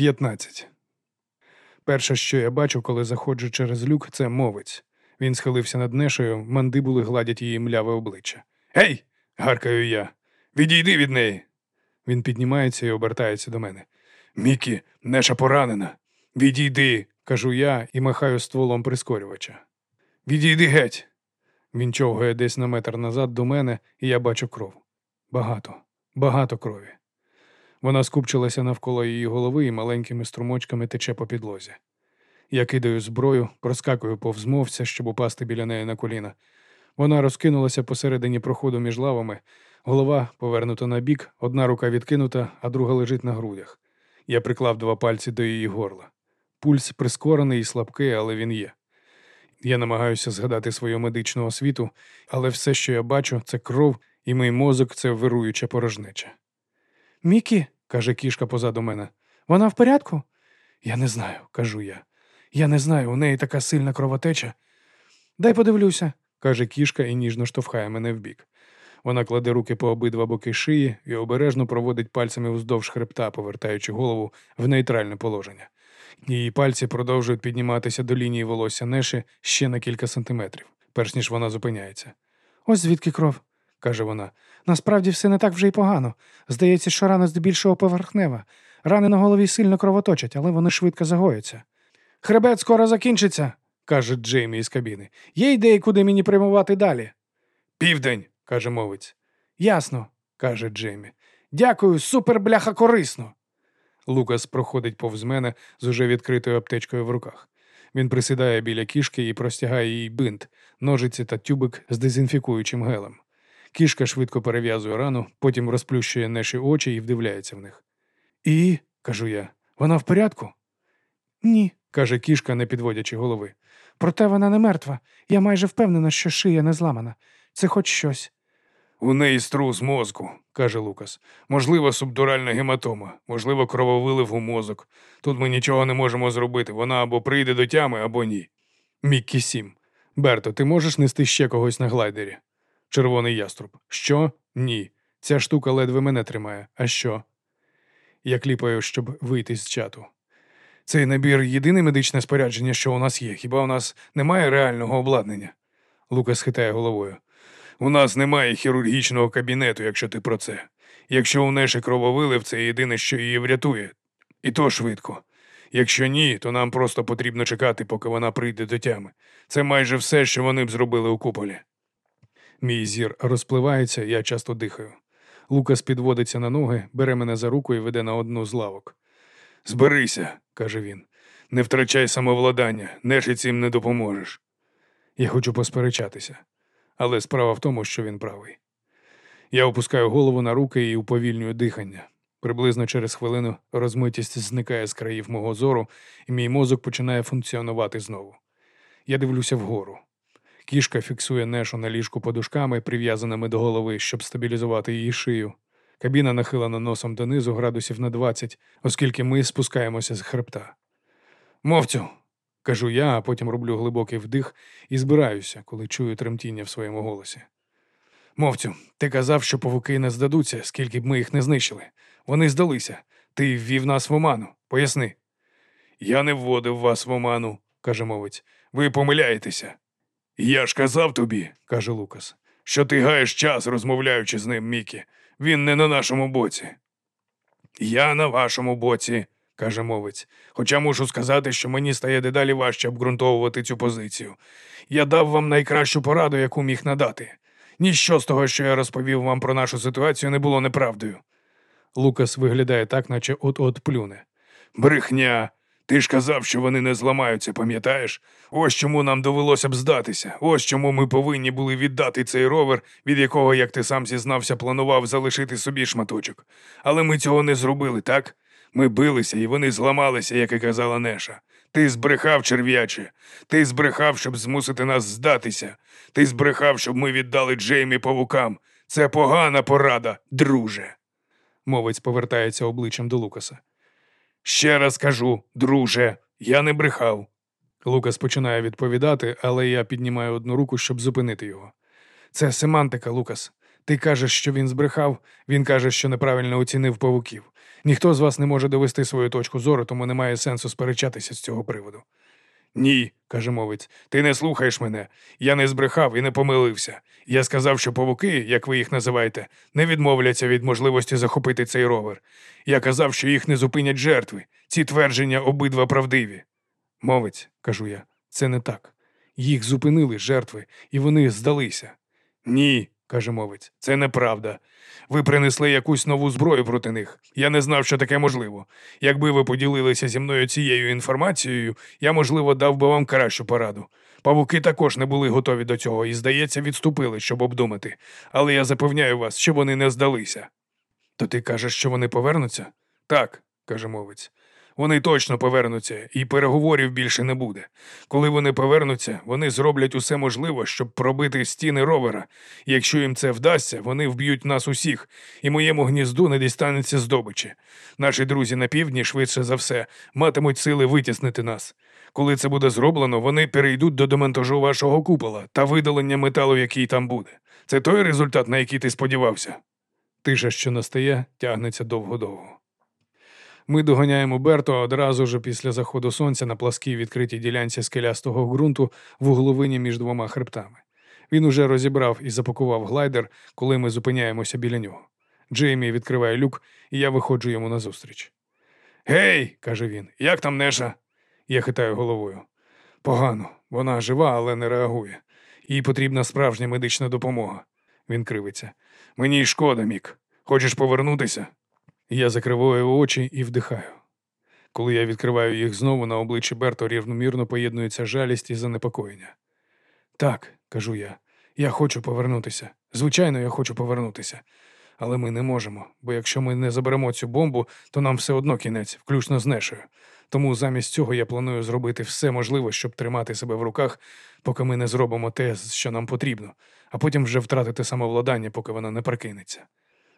15. Перше, що я бачу, коли заходжу через люк, це мовець. Він схилився над нешею, мандибули гладять її мляве обличчя. Гей! гаркаю я. Відійди від неї. Він піднімається і обертається до мене. Мікі, неша поранена. Відійди, кажу я і махаю стволом прискорювача. Відійди геть. Він човгає десь на метр назад до мене, і я бачу кров. Багато, багато крові. Вона скупчилася навколо її голови і маленькими струмочками тече по підлозі. Я кидаю зброю, проскакую повз мовця, щоб упасти біля неї на коліна. Вона розкинулася посередині проходу між лавами, голова повернута на бік, одна рука відкинута, а друга лежить на грудях. Я приклав два пальці до її горла. Пульс прискорений і слабкий, але він є. Я намагаюся згадати свою медичну освіту, але все, що я бачу, це кров, і мій мозок це вируюча порожнеча. Мікі, каже кішка позаду мене, вона в порядку? Я не знаю, кажу я. Я не знаю, у неї така сильна кровотеча. Дай подивлюся, каже кішка і ніжно штовхає мене вбік. Вона кладе руки по обидва боки шиї і обережно проводить пальцями вздовж хребта, повертаючи голову в нейтральне положення. Її пальці продовжують підніматися до лінії волосся Неші ще на кілька сантиметрів, перш ніж вона зупиняється. Ось звідки кров, каже вона. Насправді все не так вже й погано. Здається, що рана здебільшого поверхнева. Рани на голові сильно кровоточать, але вони швидко загояться. Хребет скоро закінчиться, каже Джеймі із кабіни. Є ідеї, куди мені прямувати далі? Південь, каже мовець. Ясно, каже Джеймі. Дякую, супер бляха корисно. Лукас проходить повз мене з уже відкритою аптечкою в руках. Він присідає біля кішки і простягає їй бинт, ножиці та тюбик з дезінфікуючим гелем. Кішка швидко перев'язує рану, потім розплющує наші очі і вдивляється в них. І, кажу я, вона в порядку? Ні, каже кішка, не підводячи голови. Проте вона не мертва. Я майже впевнена, що шия не зламана. Це хоч щось. У неї струс мозку, каже Лукас. Можливо, субдуральна гематома, можливо, крововилив у мозок. Тут ми нічого не можемо зробити. Вона або прийде до тями, або ні. Міккі сім. Берто, ти можеш нести ще когось на глайдері? Червоний яструб. Що? Ні. Ця штука ледве мене тримає. А що? Я кліпаю, щоб вийти з чату. Цей набір єдине медичне спорядження, що у нас є. Хіба у нас немає реального обладнання? Лукас хитає головою. У нас немає хірургічного кабінету, якщо ти про це. Якщо у Неші крововилив, це єдине, що її врятує. І то швидко. Якщо ні, то нам просто потрібно чекати, поки вона прийде до тями. Це майже все, що вони б зробили у куполі. Мій зір розпливається, я часто дихаю. Лукас підводиться на ноги, бере мене за руку і веде на одну з лавок. Зберися, каже він. Не втрачай самовладання, неші цим не допоможеш. Я хочу посперечатися, але справа в тому, що він правий. Я опускаю голову на руки і уповільнюю дихання. Приблизно через хвилину розмитість зникає з країв мого зору, і мій мозок починає функціонувати знову. Я дивлюся вгору. Кішка фіксує нешу на ліжку подушками, прив'язаними до голови, щоб стабілізувати її шию. Кабіна нахилена носом донизу градусів на 20, оскільки ми спускаємося з хребта. Мовцю, кажу я, а потім роблю глибокий вдих і збираюся, коли чую тремтіння в своєму голосі. Мовцю, ти казав, що павуки не здадуться, скільки б ми їх не знищили. Вони здалися. Ти ввів нас в оману. Поясни. Я не вводив вас в оману, каже мовець. Ви помиляєтеся. Я ж казав тобі, каже Лукас, що ти гаєш час, розмовляючи з ним, Мікі. Він не на нашому боці. Я на вашому боці, каже мовець. Хоча мушу сказати, що мені стає дедалі важче обґрунтовувати цю позицію. Я дав вам найкращу пораду, яку міг надати. Ніщо з того, що я розповів вам про нашу ситуацію, не було неправдою. Лукас виглядає так, наче от-от плюне. Брехня. Ти ж казав, що вони не зламаються, пам'ятаєш? Ось чому нам довелося б здатися. Ось чому ми повинні були віддати цей ровер, від якого, як ти сам зізнався, планував залишити собі шматочок. Але ми цього не зробили, так? Ми билися, і вони зламалися, як і казала Неша. Ти збрехав, черв'яче. Ти збрехав, щоб змусити нас здатися. Ти збрехав, щоб ми віддали Джеймі павукам. Це погана порада, друже. Мовець повертається обличчям до Лукаса. Ще раз кажу, друже, я не брехав. Лукас починає відповідати, але я піднімаю одну руку, щоб зупинити його. Це семантика, Лукас. Ти кажеш, що він збрехав, він каже, що неправильно оцінив павуків. Ніхто з вас не може довести свою точку зору, тому немає сенсу сперечатися з цього приводу. Ні, каже мовець, ти не слухаєш мене. Я не збрехав і не помилився. Я сказав, що павуки, як ви їх називаєте, не відмовляться від можливості захопити цей ровер. Я казав, що їх не зупинять жертви. Ці твердження обидва правдиві. Мовець, кажу я, це не так. Їх зупинили жертви, і вони здалися. Ні, каже мовець, це неправда. Ви принесли якусь нову зброю проти них. Я не знав, що таке можливо. Якби ви поділилися зі мною цією інформацією, я, можливо, дав би вам кращу пораду. Павуки також не були готові до цього і, здається, відступили, щоб обдумати. Але я запевняю вас, що вони не здалися. То ти кажеш, що вони повернуться? Так, каже мовець. Вони точно повернуться, і переговорів більше не буде. Коли вони повернуться, вони зроблять усе можливе, щоб пробити стіни ровера. Якщо їм це вдасться, вони вб'ють нас усіх, і моєму гнізду не дістанеться здобичі. Наші друзі на півдні, швидше за все, матимуть сили витіснити нас. Коли це буде зроблено, вони перейдуть до демонтажу вашого купола та видалення металу, який там буде. Це той результат, на який ти сподівався. Тиша, що настає, тягнеться довго-довго. Ми доганяємо Берто одразу ж після заходу сонця на пласкій відкритій ділянці скелястого ґрунту в угловині між двома хребтами. Він уже розібрав і запакував глайдер, коли ми зупиняємося біля нього. Джеймі відкриває люк, і я виходжу йому назустріч. Гей, каже він, як там Неша? Я хитаю головою. Погано, вона жива, але не реагує. Їй потрібна справжня медична допомога. Він кривиться. Мені шкода, Мік. Хочеш повернутися? Я закриваю очі і вдихаю. Коли я відкриваю їх знову, на обличчі Берто рівномірно поєднується жалість і занепокоєння. Так, кажу я, я хочу повернутися. Звичайно, я хочу повернутися. Але ми не можемо, бо якщо ми не заберемо цю бомбу, то нам все одно кінець, включно з Нешею. Тому замість цього я планую зробити все можливе, щоб тримати себе в руках, поки ми не зробимо те, що нам потрібно, а потім вже втратити самовладання, поки вона не прокинеться.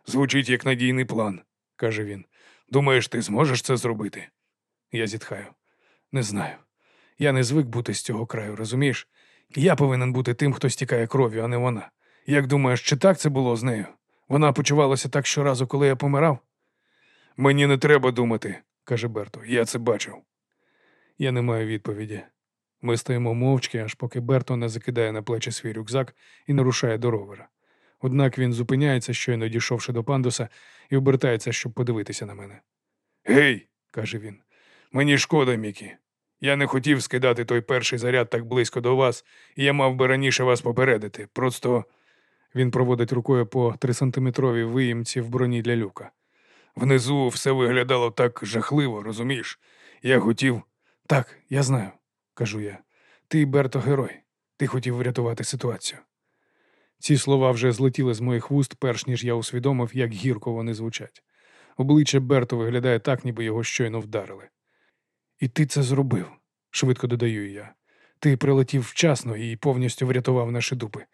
Звучить як надійний план каже він. Думаєш, ти зможеш це зробити? Я зітхаю. Не знаю. Я не звик бути з цього краю, розумієш? Я повинен бути тим, хто стікає кров'ю, а не вона. Як думаєш, чи так це було з нею? Вона почувалася так щоразу, коли я помирав? Мені не треба думати, каже Берто. Я це бачив. Я не маю відповіді. Ми стоїмо мовчки, аж поки Берто не закидає на плечі свій рюкзак і не рушає до ровера. Однак він зупиняється, щойно дійшовши до пандуса, і обертається, щоб подивитися на мене. Гей, каже він, мені шкода, Мікі. Я не хотів скидати той перший заряд так близько до вас, і я мав би раніше вас попередити. Просто він проводить рукою по трисантиметровій виїмці в броні для люка. Внизу все виглядало так жахливо, розумієш? Я хотів. Так, я знаю, кажу я. Ти, Берто, герой. Ти хотів врятувати ситуацію. Ці слова вже злетіли з моїх вуст, перш ніж я усвідомив, як гірко вони звучать. Обличчя Берто виглядає так, ніби його щойно вдарили. І ти це зробив, швидко додаю я. Ти прилетів вчасно і повністю врятував наші дупи.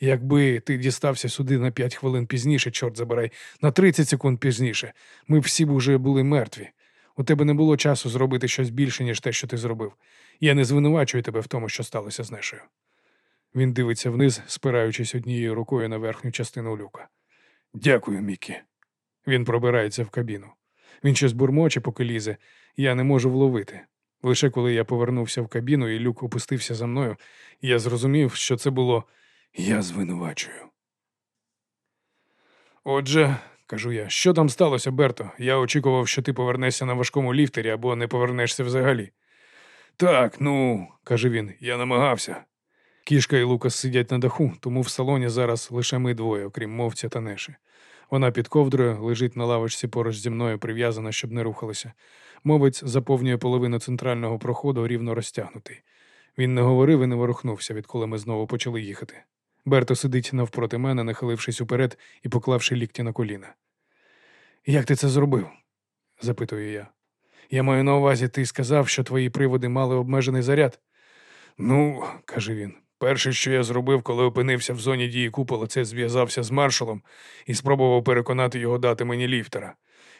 Якби ти дістався сюди на п'ять хвилин пізніше, чорт забирай, на 30 секунд пізніше, ми всі б уже були мертві. У тебе не було часу зробити щось більше, ніж те, що ти зробив. Я не звинувачую тебе в тому, що сталося з Нешею. Він дивиться вниз, спираючись однією рукою на верхню частину люка. Дякую, Мікі. Він пробирається в кабіну. Він щось бурмоче, поки лізе, я не можу вловити. Лише коли я повернувся в кабіну і люк опустився за мною, я зрозумів, що це було я звинувачую. Отже, кажу я, що там сталося, Берто? Я очікував, що ти повернешся на важкому ліфтері або не повернешся взагалі. Так, ну, каже він, я намагався. Кішка і Лукас сидять на даху, тому в салоні зараз лише ми двоє, окрім мовця та неші. Вона під ковдрою лежить на лавочці поруч зі мною, прив'язана, щоб не рухалася. Мовець заповнює половину центрального проходу рівно розтягнутий. Він не говорив і не ворухнувся, відколи ми знову почали їхати. Берто сидить навпроти мене, нахилившись уперед і поклавши лікті на коліна. Як ти це зробив? запитую я. Я маю на увазі, ти сказав, що твої приводи мали обмежений заряд. Ну, каже він, Перше, що я зробив, коли опинився в зоні дії купола, це зв'язався з маршалом і спробував переконати його дати мені ліфтера.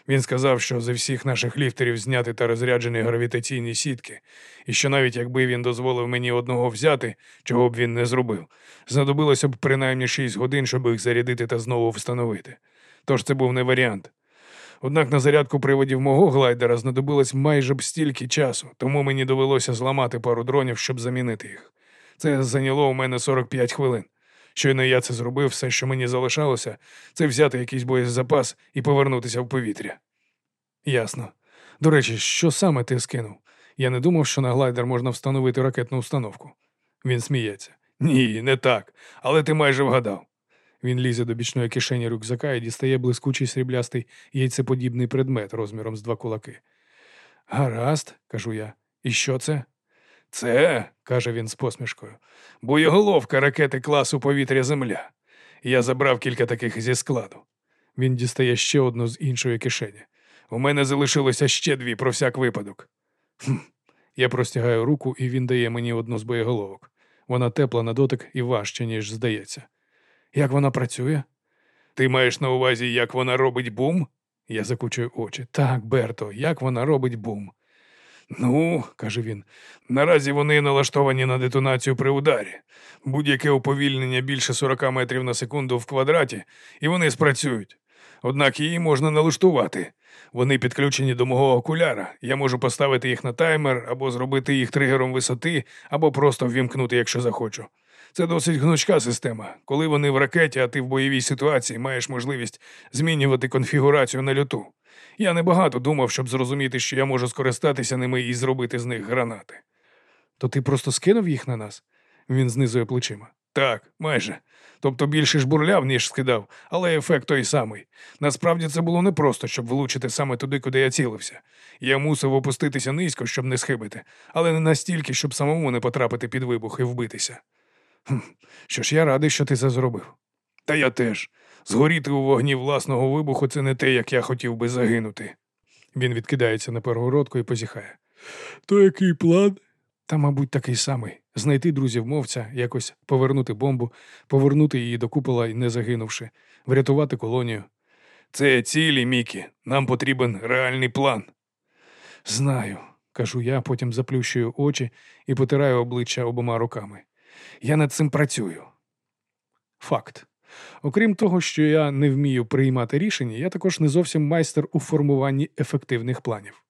Він сказав, що зі всіх наших ліфтерів зняти та розряджені гравітаційні сітки, і що навіть якби він дозволив мені одного взяти, чого б він не зробив, знадобилося б принаймні шість годин, щоб їх зарядити та знову встановити. Тож це був не варіант. Однак на зарядку приводів мого глайдера знадобилось майже б стільки часу, тому мені довелося зламати пару дронів, щоб замінити їх. Це зайняло у мене 45 хвилин. Щойно я це зробив, все, що мені залишалося, це взяти якийсь боєзапас і повернутися в повітря. Ясно. До речі, що саме ти скинув? Я не думав, що на глайдер можна встановити ракетну установку. Він сміється. Ні, не так. Але ти майже вгадав. Він лізе до бічної кишені рюкзака і дістає блискучий сріблястий яйцеподібний предмет розміром з два кулаки. Гаразд, кажу я. І що це? Це, каже він з посмішкою, боєголовка ракети класу повітря Земля. Я забрав кілька таких зі складу. Він дістає ще одну з іншої кишені. У мене залишилося ще дві про всяк випадок. Хм. Я простягаю руку, і він дає мені одну з боєголовок. Вона тепла на дотик і важче, ніж здається. Як вона працює? Ти маєш на увазі, як вона робить бум? Я закучую очі. Так, Берто, як вона робить бум? Ну, каже він, наразі вони налаштовані на детонацію при ударі. Будь-яке уповільнення більше 40 метрів на секунду в квадраті, і вони спрацюють. Однак її можна налаштувати. Вони підключені до мого окуляра. Я можу поставити їх на таймер або зробити їх тригером висоти, або просто ввімкнути, якщо захочу. Це досить гнучка система. Коли вони в ракеті, а ти в бойовій ситуації маєш можливість змінювати конфігурацію на льоту. Я небагато думав, щоб зрозуміти, що я можу скористатися ними і зробити з них гранати. То ти просто скинув їх на нас? Він знизує плечима. Так, майже. Тобто більше жбурляв, ніж скидав, але ефект той самий. Насправді це було непросто, щоб влучити саме туди, куди я цілився. Я мусив опуститися низько, щоб не схибити, але не настільки, щоб самому не потрапити під вибух і вбитися. Хм, Що ж я радий, що ти це зробив. Та я теж. Згоріти у вогні власного вибуху це не те, як я хотів би загинути. Він відкидається на перегородку і позіхає. То який план? Та, мабуть, такий самий знайти друзів мовця, якось повернути бомбу, повернути її до купола і не загинувши, врятувати колонію. Це цілі, Мікі. Нам потрібен реальний план. Знаю, кажу я, потім заплющую очі і потираю обличчя обома руками. Я над цим працюю. Факт. Окрім того, що я не вмію приймати рішення, я також не зовсім майстер у формуванні ефективних планів.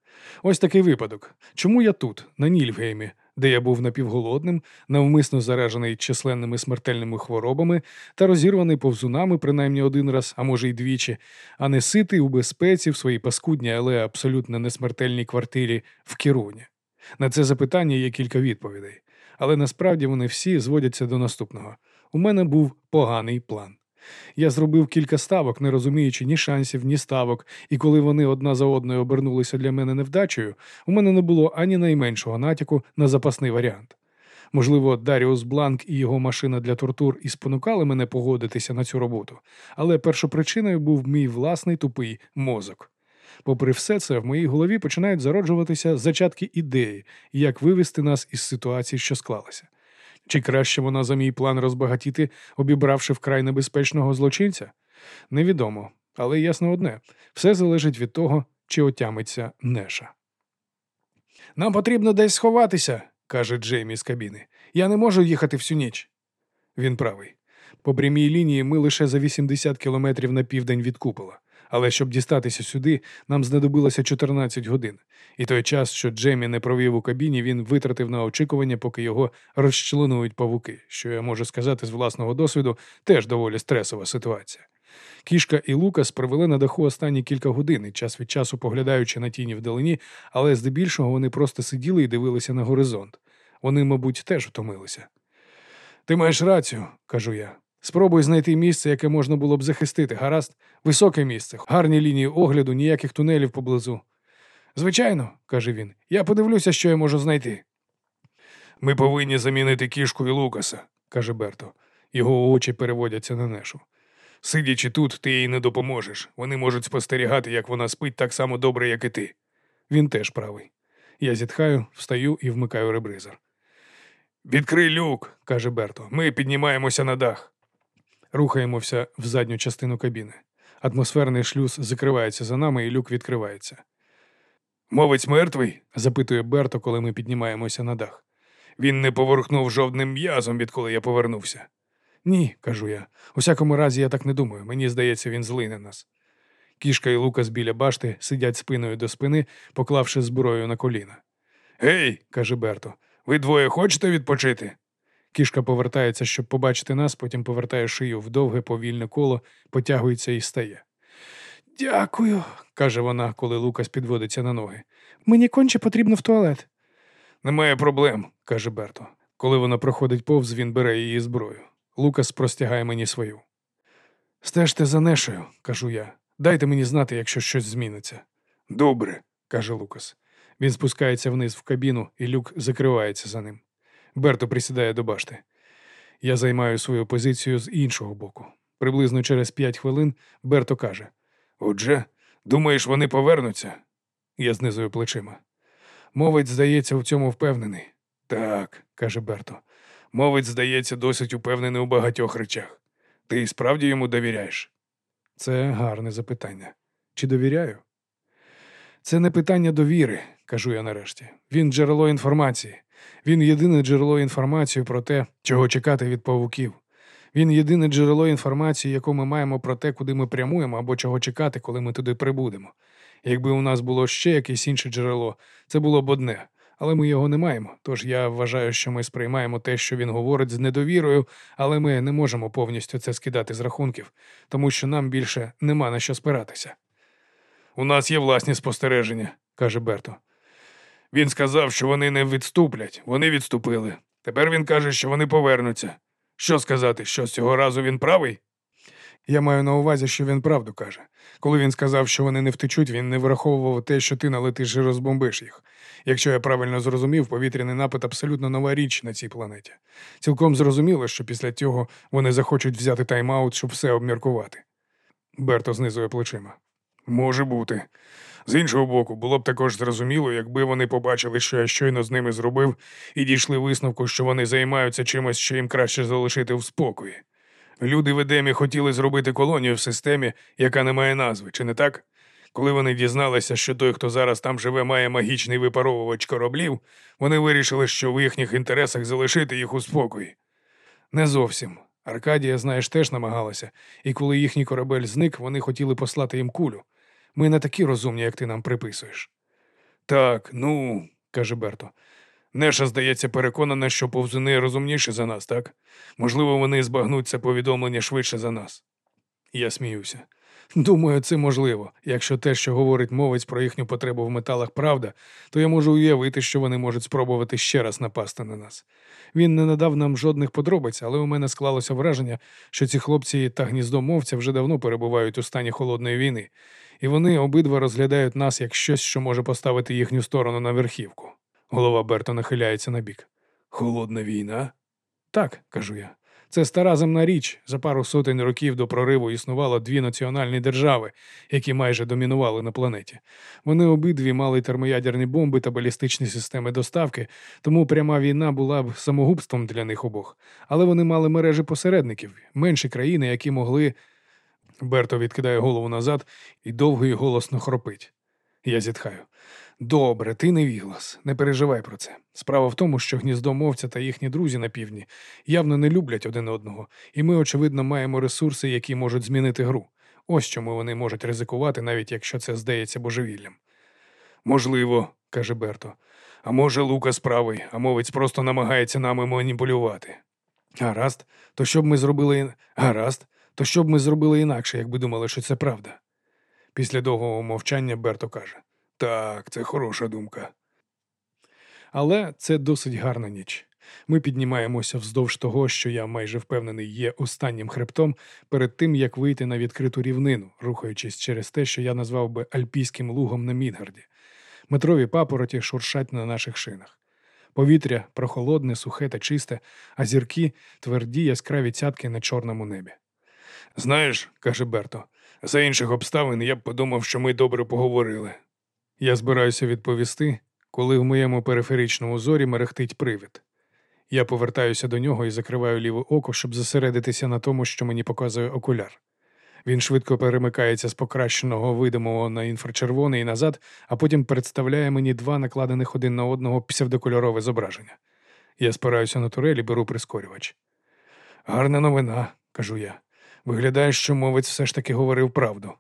Ось такий випадок. Чому я тут, на Нільфгеймі, де я був напівголодним, навмисно заражений численними смертельними хворобами та розірваний повзунами принаймні один раз, а може й двічі, а не ситий у безпеці в своїй паскудній, але абсолютно несмертельній квартирі в Кіруні. На це запитання є кілька відповідей, але насправді вони всі зводяться до наступного. У мене був поганий план. Я зробив кілька ставок, не розуміючи ні шансів, ні ставок, і коли вони одна за одною обернулися для мене невдачею, у мене не було ані найменшого натяку на запасний варіант. Можливо, Даріус Бланк і його машина для тортур і спонукали мене погодитися на цю роботу, але першопричиною був мій власний тупий мозок. Попри все це, в моїй голові починають зароджуватися зачатки ідеї, як вивести нас із ситуації, що склалася. Чи краще вона за мій план розбагатіти, обібравши вкрай небезпечного злочинця? Невідомо, але ясно одне все залежить від того, чи отямиться Неша. Нам потрібно десь сховатися, каже Джеймі з кабіни. Я не можу їхати всю ніч. Він правий. По прямій лінії ми лише за 80 кілометрів на південь від купола. Але щоб дістатися сюди, нам знадобилося 14 годин, і той час, що Джемі не провів у кабіні, він витратив на очікування, поки його розчленують павуки, що я можу сказати з власного досвіду, теж доволі стресова ситуація. Кішка і Лукас провели на даху останні кілька годин, час від часу поглядаючи на тіні вдалині, але здебільшого вони просто сиділи і дивилися на горизонт. Вони, мабуть, теж втомилися. Ти маєш рацію, кажу я. Спробуй знайти місце, яке можна було б захистити, гаразд, високе місце, гарні лінії огляду, ніяких тунелів поблизу. Звичайно, каже він, я подивлюся, що я можу знайти. Ми повинні замінити кішку і Лукаса, каже Берто. Його очі переводяться на нешу. Сидячи тут, ти їй не допоможеш. Вони можуть спостерігати, як вона спить так само добре, як і ти. Він теж правий. Я зітхаю, встаю і вмикаю ребризер. Відкрий люк, каже Берто. Ми піднімаємося на дах. Рухаємося в задню частину кабіни. Атмосферний шлюз закривається за нами, і люк відкривається. Мовець мертвий? запитує Берто, коли ми піднімаємося на дах. Він не поворухнув жодним м'язом, відколи я повернувся. Ні, кажу я. У всякому разі, я так не думаю. Мені здається, він злий на нас. Кішка і Лукас біля башти сидять спиною до спини, поклавши зброю на коліна. Гей, каже Берто, ви двоє хочете відпочити? Кішка повертається, щоб побачити нас, потім повертає шию в довге повільне коло, потягується і стає. Дякую, каже вона, коли Лукас підводиться на ноги. Мені конче потрібно в туалет. Немає проблем, каже Берто. Коли вона проходить повз, він бере її зброю. Лукас простягає мені свою. Стежте за Нешею, кажу я. Дайте мені знати, якщо щось зміниться. Добре, каже Лукас. Він спускається вниз в кабіну, і люк закривається за ним. Берто присідає до башти. Я займаю свою позицію з іншого боку. Приблизно через п'ять хвилин Берто каже: Отже, думаєш, вони повернуться? Я знизую плечима. Мовець, здається, в цьому впевнений. Так, каже Берто. Мовець, здається, досить упевнений у багатьох речах. Ти справді йому довіряєш? Це гарне запитання. Чи довіряю? Це не питання довіри, кажу я нарешті. Він джерело інформації. Він єдине джерело інформації про те, чого чекати від павуків. Він єдине джерело інформації, яку ми маємо про те, куди ми прямуємо або чого чекати, коли ми туди прибудемо. Якби у нас було ще якесь інше джерело, це було б одне, але ми його не маємо. Тож я вважаю, що ми сприймаємо те, що він говорить з недовірою, але ми не можемо повністю це скидати з рахунків, тому що нам більше нема на що спиратися. У нас є власні спостереження, каже Берто. Він сказав, що вони не відступлять, вони відступили. Тепер він каже, що вони повернуться. Що сказати, що з цього разу він правий? Я маю на увазі, що він правду каже. Коли він сказав, що вони не втечуть, він не враховував те, що ти налетиш і розбомбиш їх. Якщо я правильно зрозумів, повітряний напад абсолютно нова річ на цій планеті. Цілком зрозуміло, що після цього вони захочуть взяти тайм-аут, щоб все обміркувати. Берто знизує плечима. Може бути. З іншого боку, було б також зрозуміло, якби вони побачили, що я щойно з ними зробив, і дійшли висновку, що вони займаються чимось, що їм краще залишити в спокої. Люди в Едемі хотіли зробити колонію в системі, яка не має назви, чи не так? Коли вони дізналися, що той, хто зараз там живе, має магічний випаровувач кораблів, вони вирішили, що в їхніх інтересах залишити їх у спокої. Не зовсім. Аркадія, знаєш, теж намагалася, і коли їхній корабель зник, вони хотіли послати їм кулю. Ми не такі розумні, як ти нам приписуєш. Так, ну, каже Берто. Неша, здається, переконана, що повзуни розумніші за нас, так? Можливо, вони збагнуть це повідомлення швидше за нас. Я сміюся. Думаю, це можливо. Якщо те, що говорить мовець про їхню потребу в металах, правда, то я можу уявити, що вони можуть спробувати ще раз напасти на нас. Він не надав нам жодних подробиць, але у мене склалося враження, що ці хлопці та гніздомовця вже давно перебувають у стані холодної війни, і вони обидва розглядають нас як щось, що може поставити їхню сторону на верхівку. Голова Берто нахиляється на бік. Холодна війна? Так, кажу я. Це стара земна річ. За пару сотень років до прориву існувало дві національні держави, які майже домінували на планеті. Вони обидві мали термоядерні бомби та балістичні системи доставки, тому пряма війна була б самогубством для них обох. Але вони мали мережі посередників, менші країни, які могли. Берто відкидає голову назад і довго і голосно хропить. Я зітхаю. Добре, ти не віглас, не переживай про це. Справа в тому, що гніздомовця та їхні друзі на півдні явно не люблять один одного, і ми, очевидно, маємо ресурси, які можуть змінити гру. Ось чому вони можуть ризикувати, навіть якщо це здається божевіллям. Можливо, каже Берто. А може, Лука справий, а мовець просто намагається нами маніпулювати. Гаразд, то що б ми зробили гаразд, то що б ми зробили інакше, якби думали, що це правда. Після довгого мовчання Берто каже. Так, це хороша думка. Але це досить гарна ніч. Ми піднімаємося вздовж того, що я майже впевнений є останнім хребтом перед тим, як вийти на відкриту рівнину, рухаючись через те, що я назвав би альпійським лугом на Мідгарді. Метрові папороті шуршать на наших шинах. Повітря прохолодне, сухе та чисте, а зірки тверді яскраві цятки на чорному небі. Знаєш, каже Берто, за інших обставин я б подумав, що ми добре поговорили. Я збираюся відповісти, коли в моєму периферичному зорі мерехтить привид. Я повертаюся до нього і закриваю ліве око, щоб зосередитися на тому, що мені показує окуляр. Він швидко перемикається з покращеного видимого на інфрачервоний і назад, а потім представляє мені два накладених один на одного псевдокольорове зображення. Я спираюся на турель і беру прискорювач. Гарна новина, кажу я. Виглядає, що мовець все ж таки говорив правду.